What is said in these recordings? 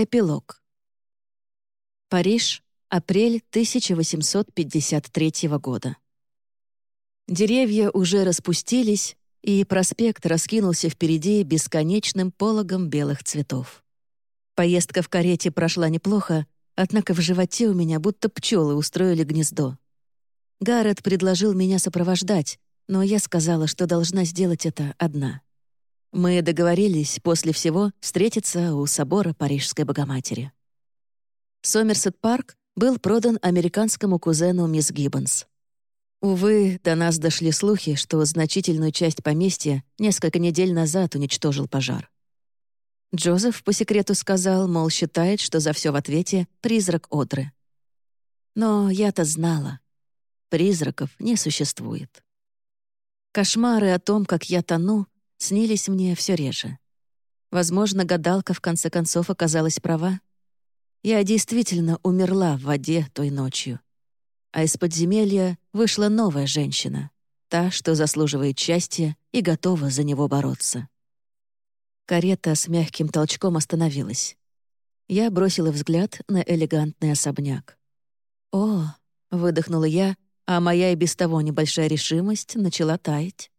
Эпилог. Париж, апрель 1853 года. Деревья уже распустились, и проспект раскинулся впереди бесконечным пологом белых цветов. Поездка в карете прошла неплохо, однако в животе у меня будто пчелы устроили гнездо. Гаррет предложил меня сопровождать, но я сказала, что должна сделать это одна. Мы договорились после всего встретиться у собора Парижской Богоматери. Сомерсет-парк был продан американскому кузену мисс Гиббонс. Увы, до нас дошли слухи, что значительную часть поместья несколько недель назад уничтожил пожар. Джозеф по секрету сказал, мол, считает, что за все в ответе призрак Одры. Но я-то знала. Призраков не существует. Кошмары о том, как я тону, снились мне все реже. Возможно, гадалка в конце концов оказалась права. Я действительно умерла в воде той ночью. А из подземелья вышла новая женщина, та, что заслуживает счастья и готова за него бороться. Карета с мягким толчком остановилась. Я бросила взгляд на элегантный особняк. «О!» — выдохнула я, а моя и без того небольшая решимость начала таять.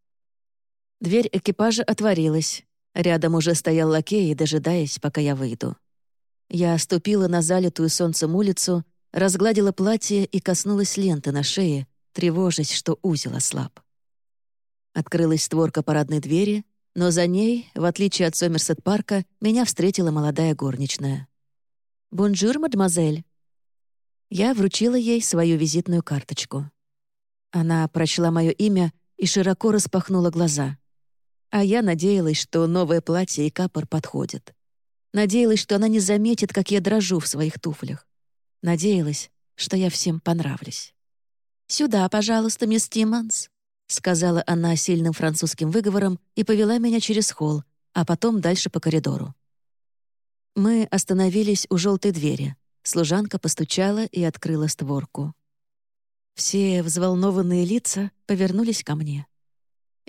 Дверь экипажа отворилась. Рядом уже стоял лакей, дожидаясь, пока я выйду. Я ступила на залитую солнцем улицу, разгладила платье и коснулась ленты на шее, тревожась, что узел ослаб. Открылась створка парадной двери, но за ней, в отличие от Сомерсет-парка, меня встретила молодая горничная. «Бонжур, мадемуазель!» Я вручила ей свою визитную карточку. Она прочла мое имя и широко распахнула глаза. А я надеялась, что новое платье и капор подходят. Надеялась, что она не заметит, как я дрожу в своих туфлях. Надеялась, что я всем понравлюсь. «Сюда, пожалуйста, мисс Тиммонс», — сказала она сильным французским выговором и повела меня через холл, а потом дальше по коридору. Мы остановились у желтой двери. Служанка постучала и открыла створку. Все взволнованные лица повернулись ко мне.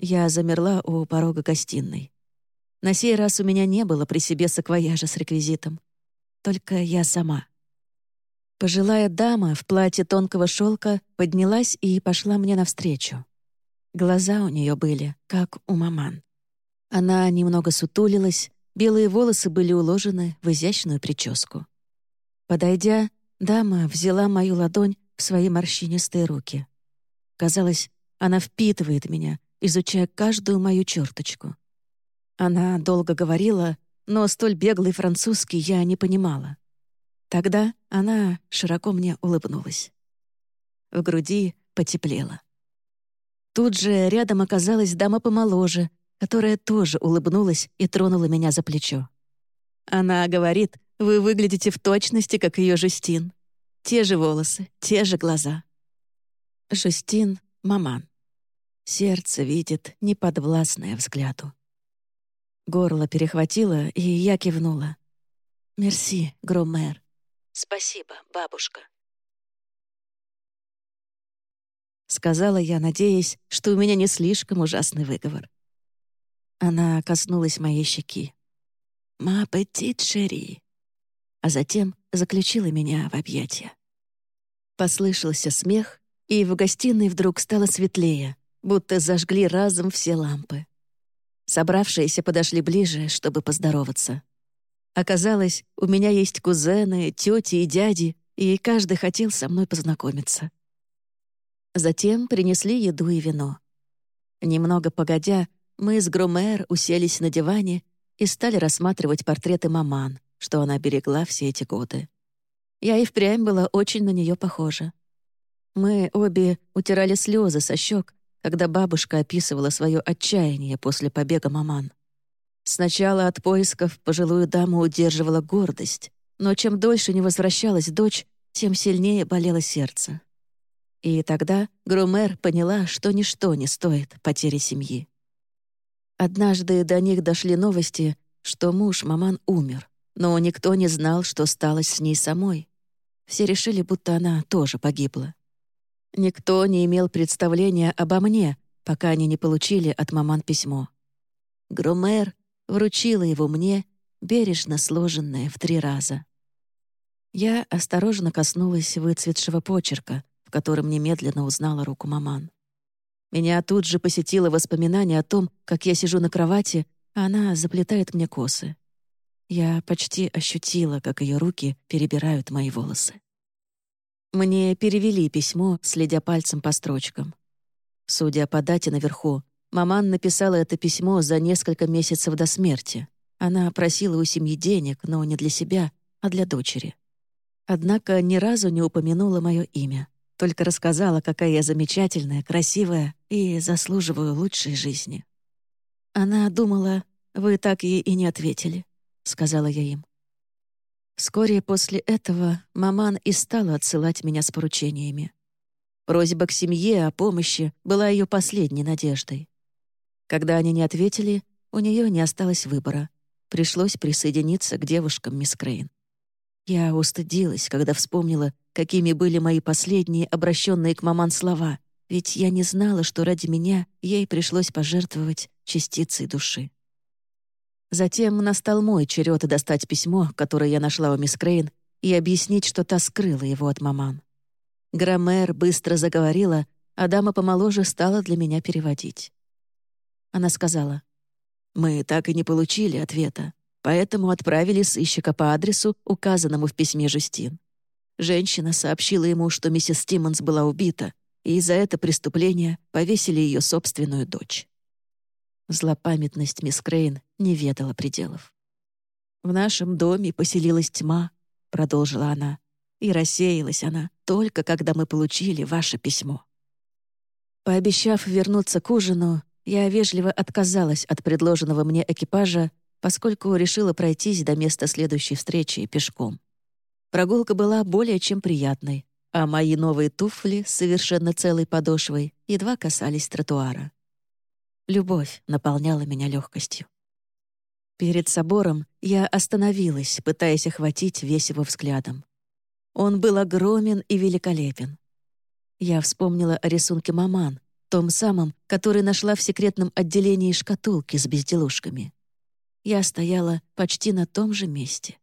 Я замерла у порога гостиной. На сей раз у меня не было при себе саквояжа с реквизитом. Только я сама. Пожилая дама в платье тонкого шелка поднялась и пошла мне навстречу. Глаза у нее были, как у маман. Она немного сутулилась, белые волосы были уложены в изящную прическу. Подойдя, дама взяла мою ладонь в свои морщинистые руки. Казалось, она впитывает меня, изучая каждую мою черточку. Она долго говорила, но столь беглый французский я не понимала. Тогда она широко мне улыбнулась. В груди потеплело. Тут же рядом оказалась дама помоложе, которая тоже улыбнулась и тронула меня за плечо. Она говорит, вы выглядите в точности, как ее Жустин. Те же волосы, те же глаза. Жустин — маман. Сердце видит неподвластное взгляду. Горло перехватило, и я кивнула. «Мерси, Громер». «Спасибо, бабушка». Сказала я, надеясь, что у меня не слишком ужасный выговор. Она коснулась моей щеки. «Ма петит шери», а затем заключила меня в объятия. Послышался смех, и в гостиной вдруг стало светлее, будто зажгли разом все лампы. Собравшиеся подошли ближе, чтобы поздороваться. Оказалось, у меня есть кузены, тети и дяди, и каждый хотел со мной познакомиться. Затем принесли еду и вино. Немного погодя, мы с Грумер уселись на диване и стали рассматривать портреты маман, что она берегла все эти годы. Я и впрямь была очень на нее похожа. Мы обе утирали слезы со щек, когда бабушка описывала свое отчаяние после побега маман. Сначала от поисков пожилую даму удерживала гордость, но чем дольше не возвращалась дочь, тем сильнее болело сердце. И тогда Грумер поняла, что ничто не стоит потери семьи. Однажды до них дошли новости, что муж маман умер, но никто не знал, что стало с ней самой. Все решили, будто она тоже погибла. Никто не имел представления обо мне, пока они не получили от маман письмо. Грумер вручила его мне бережно сложенное в три раза. Я осторожно коснулась выцветшего почерка, в котором немедленно узнала руку маман. Меня тут же посетило воспоминание о том, как я сижу на кровати, а она заплетает мне косы. Я почти ощутила, как ее руки перебирают мои волосы. Мне перевели письмо, следя пальцем по строчкам. Судя по дате наверху, маман написала это письмо за несколько месяцев до смерти. Она просила у семьи денег, но не для себя, а для дочери. Однако ни разу не упомянула мое имя, только рассказала, какая я замечательная, красивая и заслуживаю лучшей жизни. Она думала, вы так ей и не ответили, сказала я им. Вскоре после этого маман и стала отсылать меня с поручениями. Просьба к семье о помощи была ее последней надеждой. Когда они не ответили, у нее не осталось выбора. Пришлось присоединиться к девушкам мисс Крейн. Я устыдилась, когда вспомнила, какими были мои последние обращенные к маман слова, ведь я не знала, что ради меня ей пришлось пожертвовать частицей души. Затем настал мой черед достать письмо, которое я нашла у мисс Крейн, и объяснить, что та скрыла его от маман. Громер быстро заговорила, а дама помоложе стала для меня переводить. Она сказала, «Мы так и не получили ответа, поэтому отправили сыщика по адресу, указанному в письме Жюстин. Женщина сообщила ему, что миссис Стиммонс была убита, и за это преступление повесили ее собственную дочь. Злопамятность мисс Крейн не ведала пределов. «В нашем доме поселилась тьма», — продолжила она, «и рассеялась она только когда мы получили ваше письмо». Пообещав вернуться к ужину, я вежливо отказалась от предложенного мне экипажа поскольку решила пройтись до места следующей встречи пешком. Прогулка была более чем приятной, а мои новые туфли с совершенно целой подошвой едва касались тротуара. Любовь наполняла меня легкостью. Перед собором я остановилась, пытаясь охватить весь его взглядом. Он был огромен и великолепен. Я вспомнила о рисунке маман, том самом, который нашла в секретном отделении шкатулки с безделушками я стояла почти на том же месте.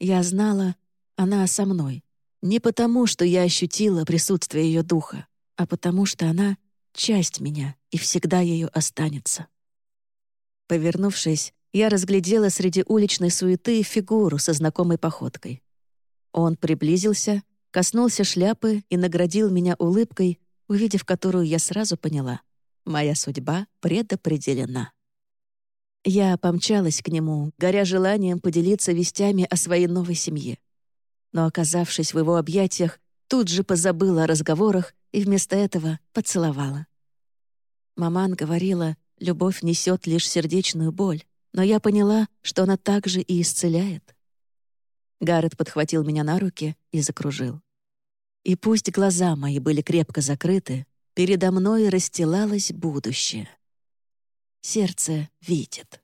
Я знала, она со мной. Не потому, что я ощутила присутствие ее духа, а потому что она — часть меня и всегда ее останется. Повернувшись, я разглядела среди уличной суеты фигуру со знакомой походкой. Он приблизился, коснулся шляпы и наградил меня улыбкой, увидев которую я сразу поняла — моя судьба предопределена. Я помчалась к нему, горя желанием поделиться вестями о своей новой семье. Но, оказавшись в его объятиях, тут же позабыла о разговорах и вместо этого поцеловала. Маман говорила, любовь несет лишь сердечную боль, но я поняла, что она также и исцеляет. Гаррет подхватил меня на руки и закружил. И пусть глаза мои были крепко закрыты, передо мной расстилалось будущее. Сердце видит.